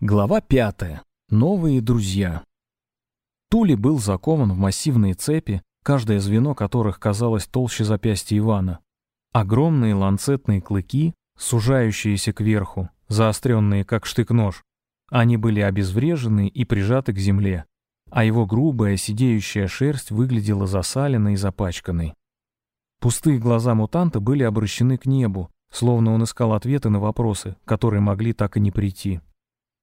Глава пятая. Новые друзья. Тули был закован в массивные цепи, каждое звено которых казалось толще запястья Ивана. Огромные ланцетные клыки, сужающиеся кверху, заостренные как штык-нож. Они были обезврежены и прижаты к земле, а его грубая сидеющая шерсть выглядела засаленной и запачканной. Пустые глаза мутанта были обращены к небу, словно он искал ответы на вопросы, которые могли так и не прийти.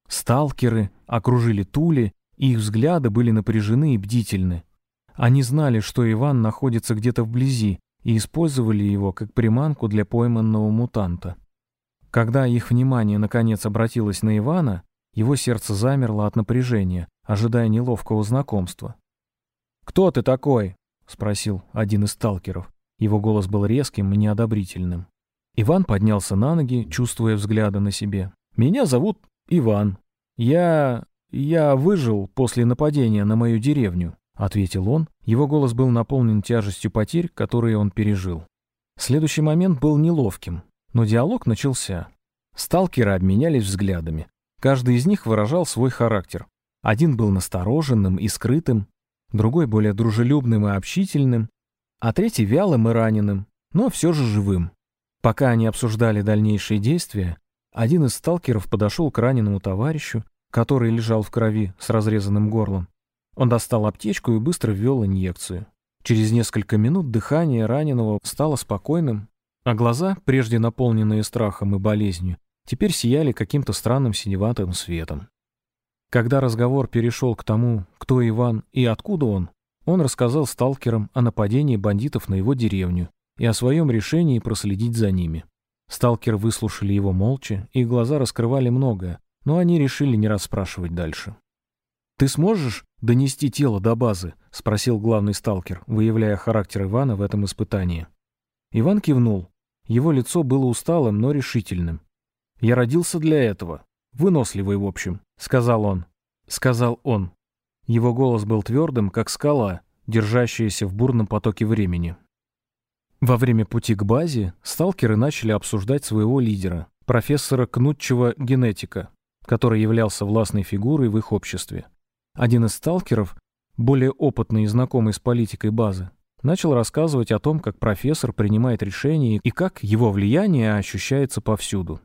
Сталкеры окружили Тули, и их взгляды были напряжены и бдительны. Они знали, что Иван находится где-то вблизи, и использовали его как приманку для пойманного мутанта. Когда их внимание наконец обратилось на Ивана, его сердце замерло от напряжения, ожидая неловкого знакомства. «Кто ты такой?» — спросил один из сталкеров. Его голос был резким и неодобрительным. Иван поднялся на ноги, чувствуя взгляды на себе. «Меня зовут «Иван, я... я выжил после нападения на мою деревню», — ответил он. Его голос был наполнен тяжестью потерь, которые он пережил. Следующий момент был неловким, но диалог начался. Сталкеры обменялись взглядами. Каждый из них выражал свой характер. Один был настороженным и скрытым, другой более дружелюбным и общительным, а третий вялым и раненым, но все же живым. Пока они обсуждали дальнейшие действия, один из сталкеров подошел к раненому товарищу, который лежал в крови с разрезанным горлом. Он достал аптечку и быстро ввел инъекцию. Через несколько минут дыхание раненого стало спокойным, а глаза, прежде наполненные страхом и болезнью, теперь сияли каким-то странным синеватым светом. Когда разговор перешел к тому, кто Иван и откуда он, он рассказал сталкерам о нападении бандитов на его деревню и о своем решении проследить за ними. Сталкеры выслушали его молча, и глаза раскрывали многое, но они решили не расспрашивать дальше. «Ты сможешь донести тело до базы?» — спросил главный сталкер, выявляя характер Ивана в этом испытании. Иван кивнул. Его лицо было усталым, но решительным. «Я родился для этого. Выносливый, в общем», — сказал он. Сказал он. Его голос был твердым, как скала, держащаяся в бурном потоке времени. Во время пути к базе сталкеры начали обсуждать своего лидера, профессора Кнутчева генетика, который являлся властной фигурой в их обществе. Один из сталкеров, более опытный и знакомый с политикой базы, начал рассказывать о том, как профессор принимает решения и как его влияние ощущается повсюду.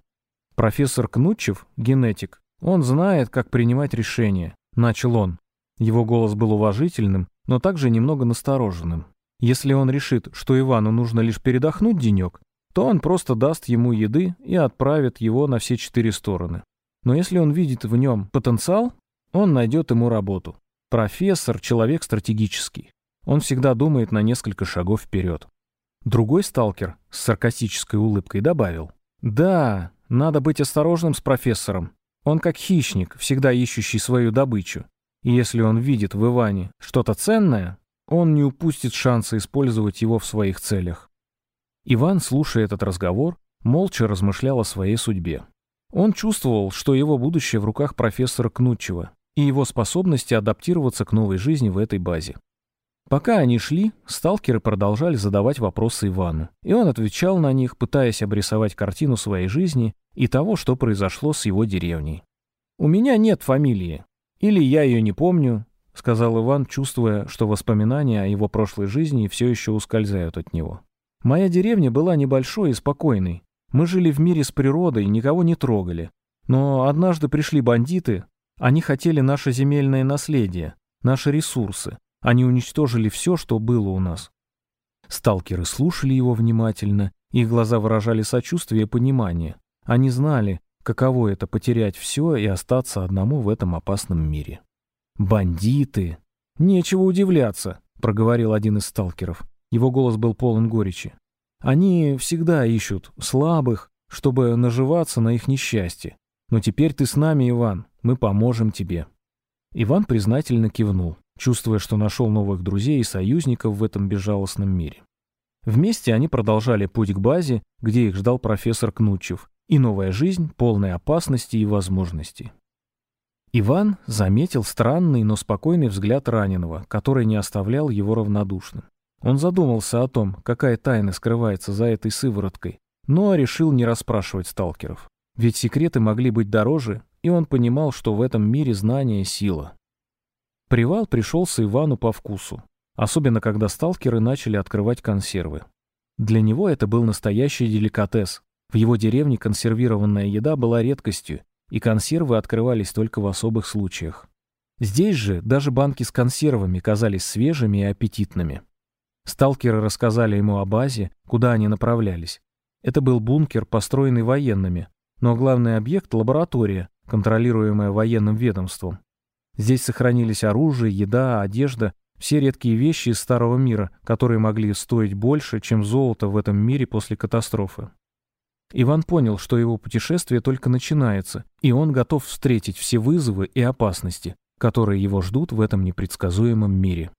Профессор Кнутчев — генетик. Он знает, как принимать решения, начал он. Его голос был уважительным, но также немного настороженным. Если он решит, что Ивану нужно лишь передохнуть денек, то он просто даст ему еды и отправит его на все четыре стороны. Но если он видит в нем потенциал, он найдет ему работу. Профессор — человек стратегический. Он всегда думает на несколько шагов вперед. Другой сталкер с саркастической улыбкой добавил. «Да, надо быть осторожным с профессором. Он как хищник, всегда ищущий свою добычу. И если он видит в Иване что-то ценное, он не упустит шанса использовать его в своих целях. Иван, слушая этот разговор, молча размышлял о своей судьбе. Он чувствовал, что его будущее в руках профессора Кнутчева и его способности адаптироваться к новой жизни в этой базе. Пока они шли, сталкеры продолжали задавать вопросы Ивану, и он отвечал на них, пытаясь обрисовать картину своей жизни и того, что произошло с его деревней. «У меня нет фамилии. Или я ее не помню, — сказал Иван, чувствуя, что воспоминания о его прошлой жизни все еще ускользают от него. «Моя деревня была небольшой и спокойной. Мы жили в мире с природой, никого не трогали. Но однажды пришли бандиты. Они хотели наше земельное наследие, наши ресурсы. Они уничтожили все, что было у нас». Сталкеры слушали его внимательно, их глаза выражали сочувствие и понимание. Они знали, каково это потерять все и остаться одному в этом опасном мире. «Бандиты!» «Нечего удивляться», — проговорил один из сталкеров. Его голос был полон горечи. «Они всегда ищут слабых, чтобы наживаться на их несчастье. Но теперь ты с нами, Иван, мы поможем тебе». Иван признательно кивнул, чувствуя, что нашел новых друзей и союзников в этом безжалостном мире. Вместе они продолжали путь к базе, где их ждал профессор Кнутчев, и новая жизнь, полная опасностей и возможностей. Иван заметил странный, но спокойный взгляд раненого, который не оставлял его равнодушным. Он задумался о том, какая тайна скрывается за этой сывороткой, но решил не расспрашивать сталкеров. Ведь секреты могли быть дороже, и он понимал, что в этом мире знание — сила. Привал пришелся Ивану по вкусу, особенно когда сталкеры начали открывать консервы. Для него это был настоящий деликатес. В его деревне консервированная еда была редкостью, и консервы открывались только в особых случаях. Здесь же даже банки с консервами казались свежими и аппетитными. Сталкеры рассказали ему о базе, куда они направлялись. Это был бункер, построенный военными, но главный объект — лаборатория, контролируемая военным ведомством. Здесь сохранились оружие, еда, одежда, все редкие вещи из Старого мира, которые могли стоить больше, чем золото в этом мире после катастрофы. Иван понял, что его путешествие только начинается, и он готов встретить все вызовы и опасности, которые его ждут в этом непредсказуемом мире.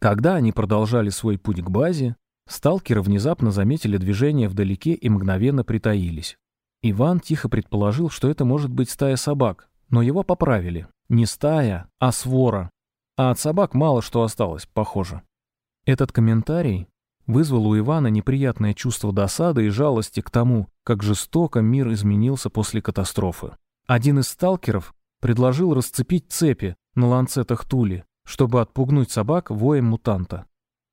Когда они продолжали свой путь к базе, сталкеры внезапно заметили движение вдалеке и мгновенно притаились. Иван тихо предположил, что это может быть стая собак, но его поправили. Не стая, а свора. А от собак мало что осталось, похоже. Этот комментарий вызвал у Ивана неприятное чувство досады и жалости к тому, как жестоко мир изменился после катастрофы. Один из сталкеров предложил расцепить цепи на ланцетах Тули, чтобы отпугнуть собак воем мутанта.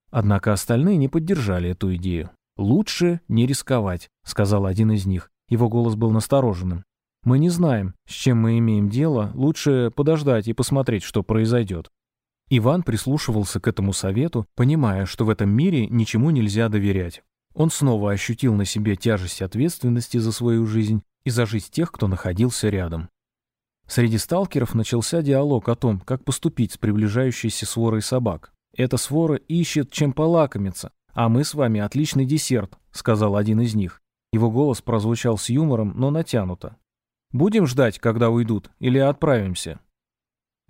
Однако остальные не поддержали эту идею. «Лучше не рисковать», — сказал один из них. Его голос был настороженным. «Мы не знаем, с чем мы имеем дело. Лучше подождать и посмотреть, что произойдет». Иван прислушивался к этому совету, понимая, что в этом мире ничему нельзя доверять. Он снова ощутил на себе тяжесть ответственности за свою жизнь и за жизнь тех, кто находился рядом. Среди сталкеров начался диалог о том, как поступить с приближающейся сворой собак. «Эта свора ищет, чем полакомиться, а мы с вами отличный десерт», — сказал один из них. Его голос прозвучал с юмором, но натянуто. «Будем ждать, когда уйдут, или отправимся?»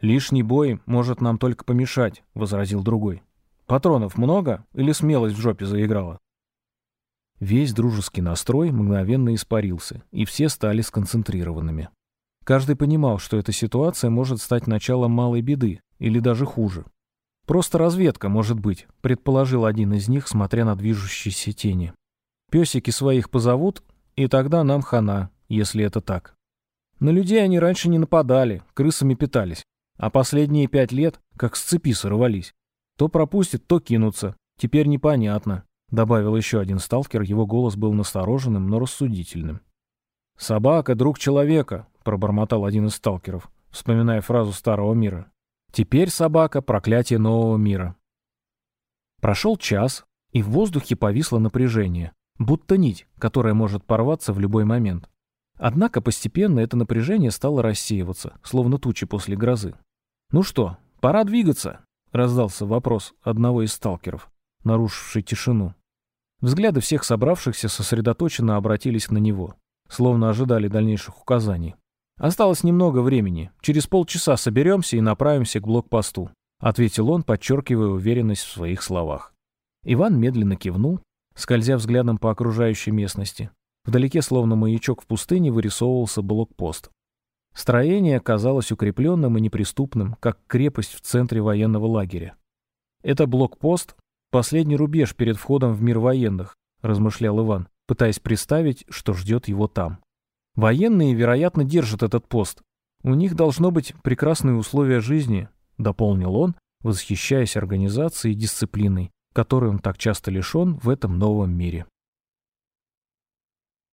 «Лишний бой может нам только помешать», — возразил другой. «Патронов много или смелость в жопе заиграла?» Весь дружеский настрой мгновенно испарился, и все стали сконцентрированными. Каждый понимал, что эта ситуация может стать началом малой беды, или даже хуже. «Просто разведка, может быть», — предположил один из них, смотря на движущиеся тени. «Песики своих позовут, и тогда нам хана, если это так. На людей они раньше не нападали, крысами питались, а последние пять лет как с цепи сорвались. То пропустят, то кинутся. Теперь непонятно», — добавил еще один сталкер, его голос был настороженным, но рассудительным. «Собака — друг человека», пробормотал один из сталкеров, вспоминая фразу старого мира. Теперь собака — проклятие нового мира. Прошел час, и в воздухе повисло напряжение, будто нить, которая может порваться в любой момент. Однако постепенно это напряжение стало рассеиваться, словно тучи после грозы. «Ну что, пора двигаться?» — раздался вопрос одного из сталкеров, нарушивший тишину. Взгляды всех собравшихся сосредоточенно обратились на него, словно ожидали дальнейших указаний. «Осталось немного времени. Через полчаса соберемся и направимся к блокпосту», — ответил он, подчеркивая уверенность в своих словах. Иван медленно кивнул, скользя взглядом по окружающей местности. Вдалеке, словно маячок в пустыне, вырисовывался блокпост. Строение казалось укрепленным и неприступным, как крепость в центре военного лагеря. «Это блокпост — последний рубеж перед входом в мир военных», — размышлял Иван, пытаясь представить, что ждет его там. Военные, вероятно, держат этот пост. У них должно быть прекрасные условия жизни, дополнил он, восхищаясь организацией и дисциплиной, которой он так часто лишен в этом новом мире.